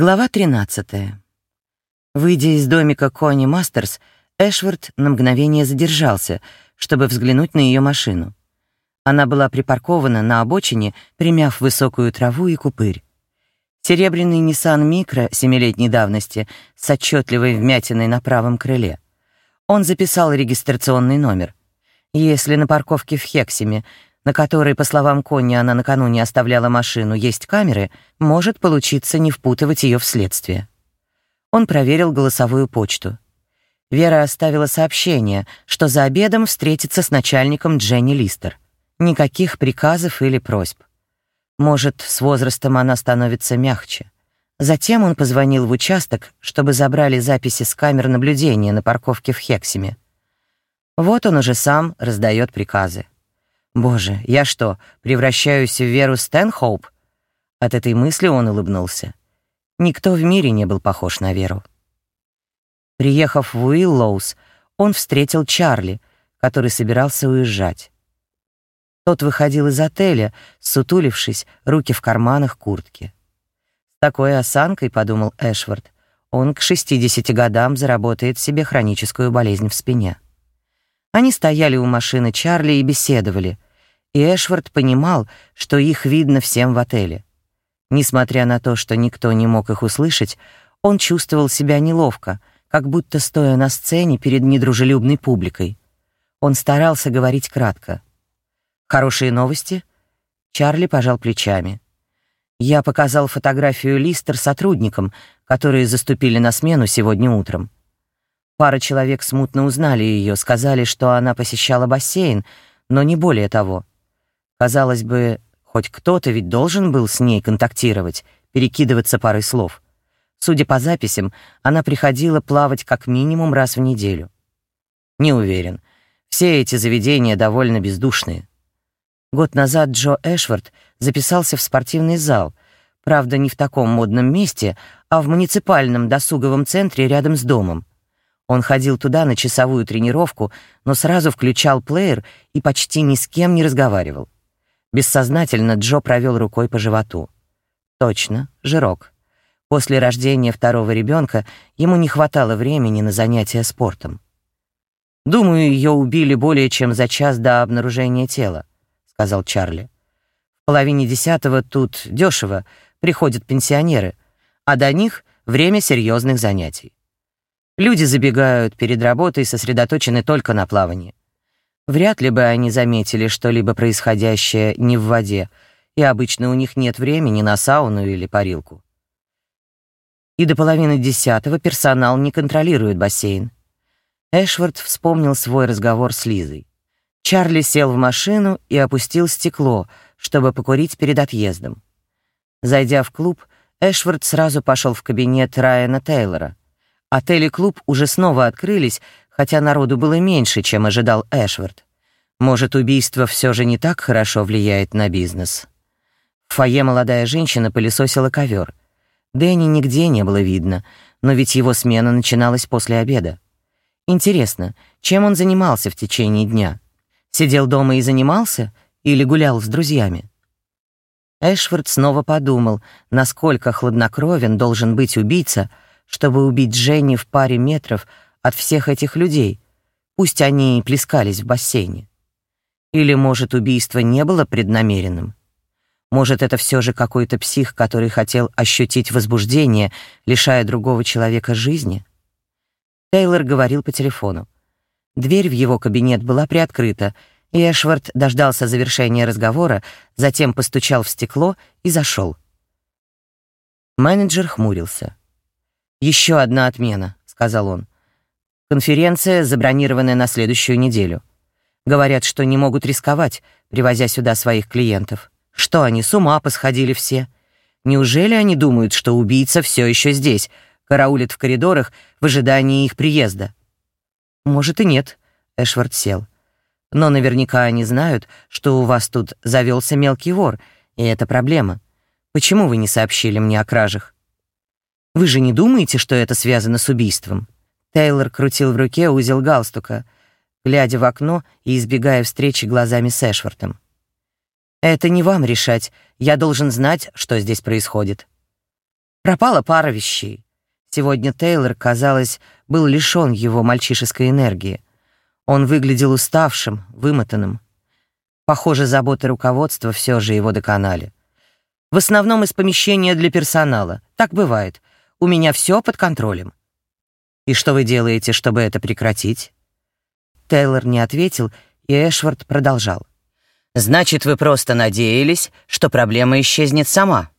Глава 13. Выйдя из домика Кони Мастерс, Эшвард на мгновение задержался, чтобы взглянуть на ее машину. Она была припаркована на обочине, примяв высокую траву и купырь. Серебряный Nissan Micro семилетней давности с отчетливой вмятиной на правом крыле. Он записал регистрационный номер. Если на парковке в Хексиме на которой, по словам Конни, она накануне оставляла машину, есть камеры, может получиться не впутывать ее в следствие. Он проверил голосовую почту. Вера оставила сообщение, что за обедом встретится с начальником Дженни Листер. Никаких приказов или просьб. Может, с возрастом она становится мягче. Затем он позвонил в участок, чтобы забрали записи с камер наблюдения на парковке в Хексиме. Вот он уже сам раздает приказы. Боже, я что, превращаюсь в Веру Стэнхоуп? От этой мысли он улыбнулся. Никто в мире не был похож на Веру. Приехав в Уиллоус, он встретил Чарли, который собирался уезжать. Тот выходил из отеля, сутулившись, руки в карманах куртки. С такой осанкой, подумал Эшвард, он к 60 годам заработает себе хроническую болезнь в спине. Они стояли у машины Чарли и беседовали — и Эшвард понимал, что их видно всем в отеле. Несмотря на то, что никто не мог их услышать, он чувствовал себя неловко, как будто стоя на сцене перед недружелюбной публикой. Он старался говорить кратко. «Хорошие новости?» Чарли пожал плечами. «Я показал фотографию Листер сотрудникам, которые заступили на смену сегодня утром. Пара человек смутно узнали ее, сказали, что она посещала бассейн, но не более того. Казалось бы, хоть кто-то ведь должен был с ней контактировать, перекидываться парой слов. Судя по записям, она приходила плавать как минимум раз в неделю. Не уверен. Все эти заведения довольно бездушные. Год назад Джо Эшвард записался в спортивный зал, правда, не в таком модном месте, а в муниципальном досуговом центре рядом с домом. Он ходил туда на часовую тренировку, но сразу включал плеер и почти ни с кем не разговаривал. Бессознательно Джо провел рукой по животу. Точно, жирок. После рождения второго ребенка ему не хватало времени на занятия спортом. «Думаю, ее убили более чем за час до обнаружения тела», — сказал Чарли. «В половине десятого тут дешево, приходят пенсионеры, а до них время серьезных занятий. Люди забегают перед работой, сосредоточены только на плавании. Вряд ли бы они заметили что-либо происходящее не в воде, и обычно у них нет времени на сауну или парилку. И до половины десятого персонал не контролирует бассейн. Эшвард вспомнил свой разговор с Лизой. Чарли сел в машину и опустил стекло, чтобы покурить перед отъездом. Зайдя в клуб, Эшвард сразу пошел в кабинет Райана Тейлора. Отель и клуб уже снова открылись, хотя народу было меньше, чем ожидал Эшвард. Может, убийство все же не так хорошо влияет на бизнес. В фойе молодая женщина пылесосила ковер. Дэнни нигде не было видно, но ведь его смена начиналась после обеда. Интересно, чем он занимался в течение дня? Сидел дома и занимался или гулял с друзьями? Эшфорд снова подумал, насколько хладнокровен должен быть убийца, чтобы убить Дженни в паре метров от всех этих людей, пусть они и плескались в бассейне. Или, может, убийство не было преднамеренным? Может, это все же какой-то псих, который хотел ощутить возбуждение, лишая другого человека жизни? Тейлор говорил по телефону. Дверь в его кабинет была приоткрыта, и Эшвард дождался завершения разговора, затем постучал в стекло и зашел. Менеджер хмурился. «Еще одна отмена», — сказал он. Конференция, забронированная на следующую неделю. Говорят, что не могут рисковать, привозя сюда своих клиентов. Что они, с ума посходили все? Неужели они думают, что убийца все еще здесь, караулит в коридорах в ожидании их приезда? Может и нет, Эшвард сел. Но наверняка они знают, что у вас тут завелся мелкий вор, и это проблема. Почему вы не сообщили мне о кражах? Вы же не думаете, что это связано с убийством? Тейлор крутил в руке узел галстука, глядя в окно и избегая встречи глазами с Эшвартом. «Это не вам решать. Я должен знать, что здесь происходит». Пропала пара вещей. Сегодня Тейлор, казалось, был лишён его мальчишеской энергии. Он выглядел уставшим, вымотанным. Похоже, заботы руководства все же его доконали. В основном из помещения для персонала. Так бывает. У меня все под контролем. И что вы делаете, чтобы это прекратить? Тейлор не ответил, и Эшвард продолжал. Значит, вы просто надеялись, что проблема исчезнет сама.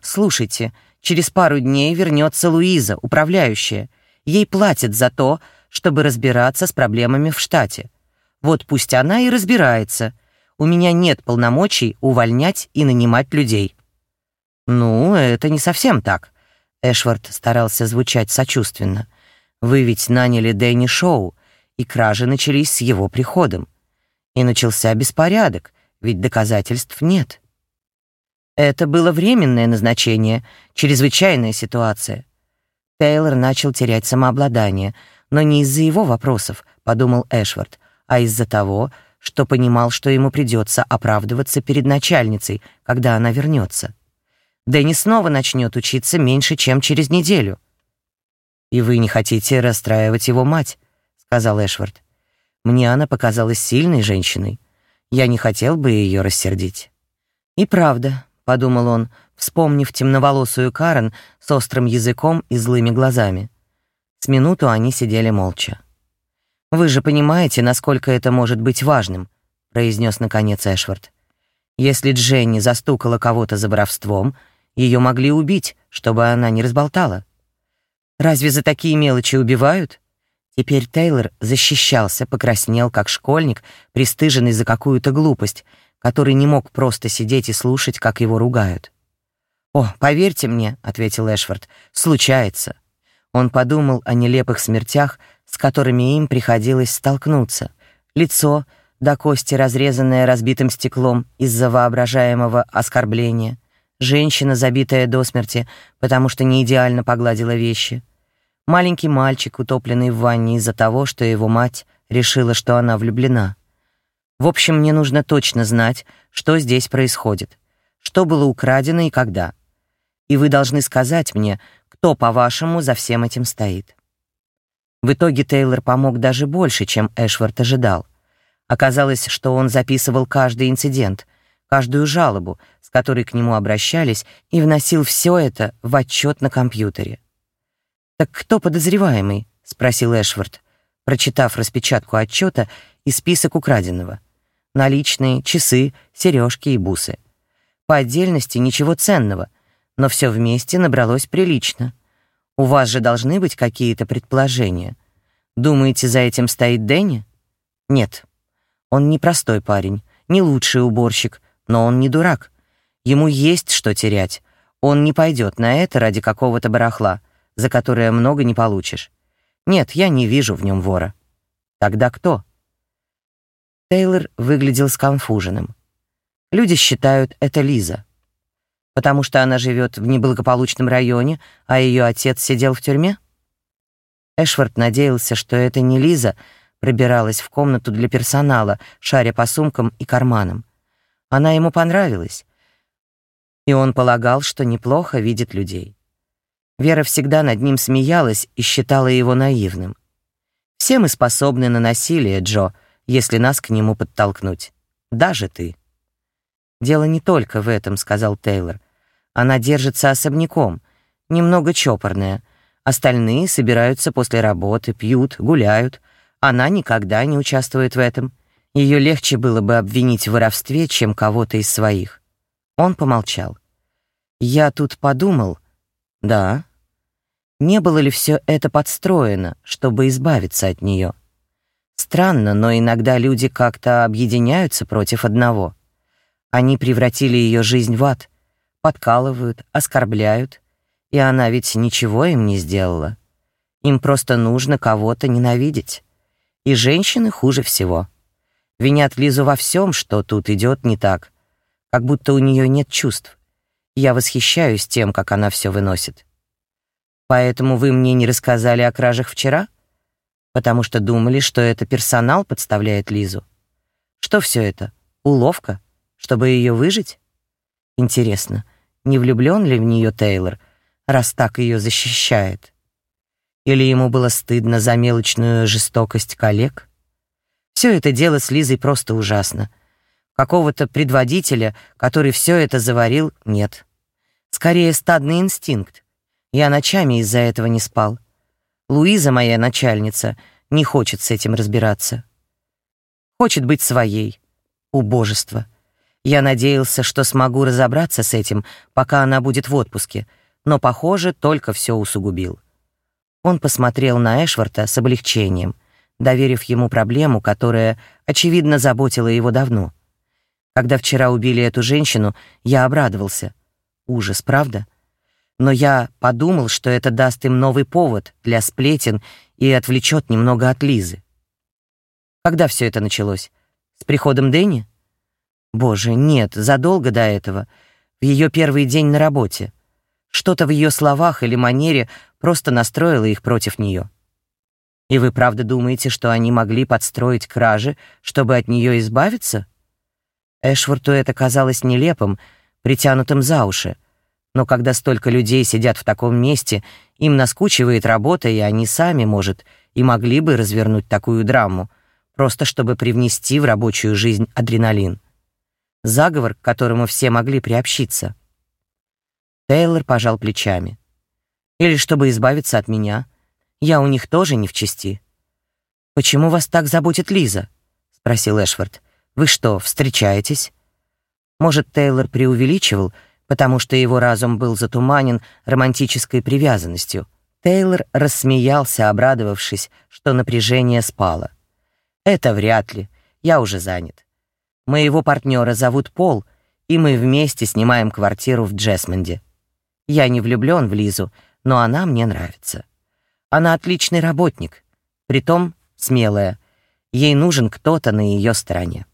Слушайте, через пару дней вернется Луиза, управляющая. Ей платят за то, чтобы разбираться с проблемами в штате. Вот пусть она и разбирается. У меня нет полномочий увольнять и нанимать людей. Ну, это не совсем так. Эшвард старался звучать сочувственно. Вы ведь наняли Дэнни Шоу, и кражи начались с его приходом. И начался беспорядок, ведь доказательств нет. Это было временное назначение, чрезвычайная ситуация. Тейлор начал терять самообладание, но не из-за его вопросов, подумал Эшвард, а из-за того, что понимал, что ему придется оправдываться перед начальницей, когда она вернется. Дэнни снова начнет учиться меньше, чем через неделю. «И вы не хотите расстраивать его мать», — сказал Эшвард. «Мне она показалась сильной женщиной. Я не хотел бы ее рассердить». «И правда», — подумал он, вспомнив темноволосую Карен с острым языком и злыми глазами. С минуту они сидели молча. «Вы же понимаете, насколько это может быть важным», — произнес наконец Эшвард. «Если Дженни застукала кого-то за воровством, ее могли убить, чтобы она не разболтала». Разве за такие мелочи убивают? Теперь Тейлор защищался, покраснел, как школьник, пристыженный за какую-то глупость, который не мог просто сидеть и слушать, как его ругают. «О, поверьте мне», — ответил Эшфорд, — «случается». Он подумал о нелепых смертях, с которыми им приходилось столкнуться. Лицо, до кости разрезанное разбитым стеклом из-за воображаемого оскорбления, женщина, забитая до смерти, потому что не идеально погладила вещи, маленький мальчик, утопленный в ванне из-за того, что его мать решила, что она влюблена. В общем, мне нужно точно знать, что здесь происходит, что было украдено и когда. И вы должны сказать мне, кто, по-вашему, за всем этим стоит. В итоге Тейлор помог даже больше, чем Эшвард ожидал. Оказалось, что он записывал каждый инцидент, каждую жалобу, с которой к нему обращались, и вносил все это в отчет на компьютере. «Так кто подозреваемый?» — спросил Эшвард, прочитав распечатку отчета и список украденного. Наличные, часы, сережки и бусы. По отдельности ничего ценного, но все вместе набралось прилично. У вас же должны быть какие-то предположения. Думаете, за этим стоит Дэнни? Нет. Он не простой парень, не лучший уборщик, но он не дурак. Ему есть что терять. Он не пойдет на это ради какого-то барахла, за которое много не получишь. Нет, я не вижу в нем вора. Тогда кто? Тейлор выглядел сконфуженным. Люди считают это Лиза. Потому что она живет в неблагополучном районе, а ее отец сидел в тюрьме? Эшвард надеялся, что это не Лиза пробиралась в комнату для персонала, шаря по сумкам и карманам. Она ему понравилась, и он полагал, что неплохо видит людей. Вера всегда над ним смеялась и считала его наивным. «Все мы способны на насилие, Джо, если нас к нему подтолкнуть. Даже ты». «Дело не только в этом», — сказал Тейлор. «Она держится особняком, немного чопорная. Остальные собираются после работы, пьют, гуляют. Она никогда не участвует в этом. Ее легче было бы обвинить в воровстве, чем кого-то из своих». Он помолчал. «Я тут подумал...» «Да». Не было ли все это подстроено, чтобы избавиться от нее? Странно, но иногда люди как-то объединяются против одного. Они превратили ее жизнь в ад, подкалывают, оскорбляют, и она ведь ничего им не сделала. Им просто нужно кого-то ненавидеть. И женщины хуже всего. Винят Лизу во всем, что тут идет не так, как будто у нее нет чувств. Я восхищаюсь тем, как она все выносит. Поэтому вы мне не рассказали о кражах вчера? Потому что думали, что это персонал подставляет Лизу. Что все это? Уловка? Чтобы ее выжить? Интересно, не влюблен ли в нее Тейлор? раз так ее защищает. Или ему было стыдно за мелочную жестокость коллег? Все это дело с Лизой просто ужасно. Какого-то предводителя, который все это заварил, нет. Скорее, стадный инстинкт. Я ночами из-за этого не спал. Луиза, моя начальница, не хочет с этим разбираться. Хочет быть своей. Убожество. Я надеялся, что смогу разобраться с этим, пока она будет в отпуске, но, похоже, только все усугубил. Он посмотрел на Эшварта с облегчением, доверив ему проблему, которая, очевидно, заботила его давно. Когда вчера убили эту женщину, я обрадовался. Ужас, правда? Но я подумал, что это даст им новый повод для сплетен и отвлечет немного от Лизы. Когда все это началось? С приходом Дэнни? Боже, нет, задолго до этого, в ее первый день на работе. Что-то в ее словах или манере просто настроило их против нее. И вы правда думаете, что они могли подстроить кражи, чтобы от нее избавиться? Эшворту это казалось нелепым, притянутым за уши. Но когда столько людей сидят в таком месте, им наскучивает работа, и они сами, может, и могли бы развернуть такую драму, просто чтобы привнести в рабочую жизнь адреналин. Заговор, к которому все могли приобщиться. Тейлор пожал плечами. Или чтобы избавиться от меня. Я у них тоже не в чести. Почему вас так заботит Лиза? спросил Эшвард. Вы что, встречаетесь? Может, Тейлор преувеличивал, потому что его разум был затуманен романтической привязанностью. Тейлор рассмеялся, обрадовавшись, что напряжение спало. Это вряд ли. Я уже занят. Моего партнера зовут Пол, и мы вместе снимаем квартиру в Джесмонде. Я не влюблен в Лизу, но она мне нравится. Она отличный работник, притом смелая. Ей нужен кто-то на ее стороне.